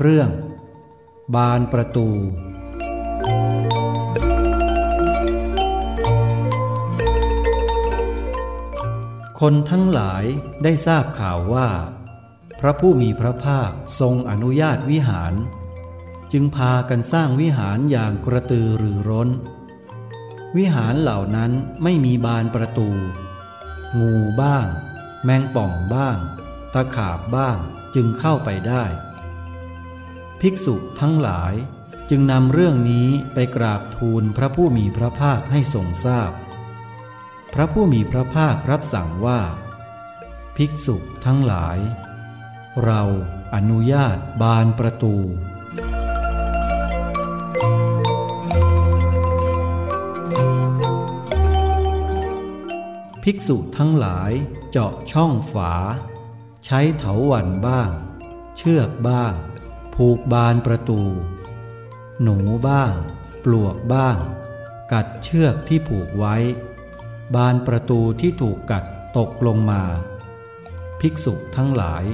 เรื่อง บานประตู คนทั้งหลายได้ทราบข่าวว่า พระผู้มีพระภาคทรงอนุญาตวิหาร จึงพากันสร้างวิหารอย่างกระตือรือร้น วิหารเหล่านั้นไม่มีบานประตู งูบ้าง แมงป่องบ้าง ตะขาบบ้างจึงเข้าไปได้ ภิกษุทั้งหลายจึงนำเรื่องนี้ไปกราบทูลพระผู้มีพระภาคให้ทรงทราบพพระผู้มีพระภาครับสั่งว่า ภิกษุทั้งหลาย เราอนุญาตบานประตู ภิกษุทั้งหลายเจาะช่องฝา ใช้เถาวันบ้าง เชือกบ้าง ผูกบานประตู หนูบ้าง ปลวกบ้าง กัดเชือกที่ผูกไว้ บานประตูที่ถูกกัดตกลงมา ภิกษุทั้งหลาย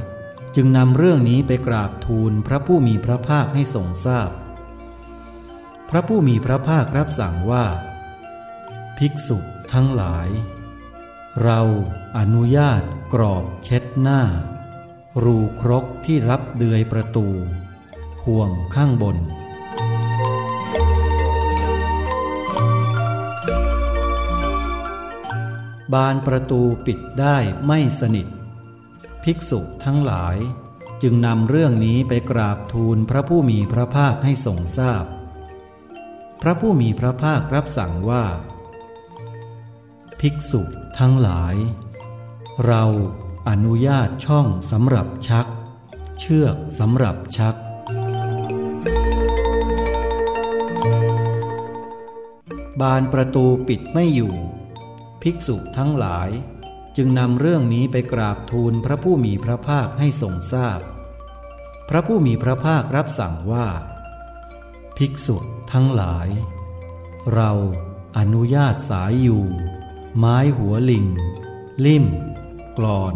จึงนำเรื่องนี้ไปกราบทูลพระผู้มีพระภาคให้ทรงทราบพพระผู้มีพระภาครับสั่งว่า ภิกษุทั้งหลาย เราอนุญาตกรอบเช็ดหน้า รูครกที่รับเดือยประตู ห่วงข้างบน บานประตูปิดได้ไม่สนิท ภิกษุทั้งหลาย จึงนำเรื่องนี้ไปกราบทูลพระผู้มีพระภาคให้ทรงทราบพพระผู้มีพระภาครับสั่งว่า ภิกษุทั้งหลาย เราอนุญาตช่องสำหรับชัก เชือกสำหรับชัก บานประตูปิดไม่อยู่ ภิกษุทั้งหลาย จึงนำเรื่องนี้ไปกราบทูลพระผู้มีพระภาคให้ทรงทราบพพระผู้มีพระภาครับสั่งว่า ภิกษุทั้งหลาย เราอนุญาตสายอยู่ ไม้หัวลิง ลิ่มกรอน